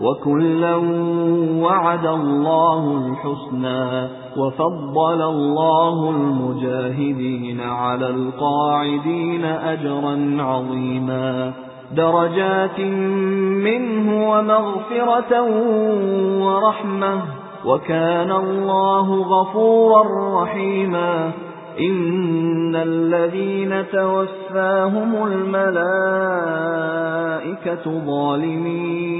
وَكُلًّا وَعَدَ اللَّهُ الْحُسْنَى وَفَضَّلَ اللَّهُ الْمُجَاهِدِينَ عَلَى الْقَاعِدِينَ أَجْرًا عَظِيمًا. دَرَجَاتٍ مِنْهُ وَمَغْفِرَةً وَرَحْمَةً. وَكَانَ اللَّهُ غَفُورًا رَحِيمًا. إِنَّ الَّذِينَ تَوَفَّاهُمُ الْمَلَائِكَةُ ظَالِمِي أَنفُسِهِمْ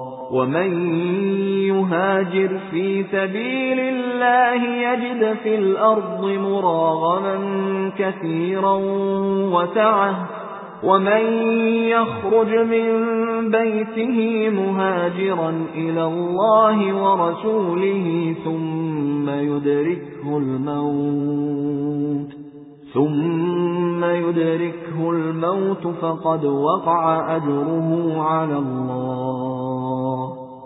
ومن يهاجر في سبيل الله يجد في الأرض مراغما كثيرا وسعة ومن يخرج من بيته مهاجرا إلى الله ورسوله ثم يدركه الموت ثم يدركه الموت فقد وقع أجره على الله.